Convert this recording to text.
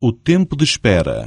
O tempo de espera.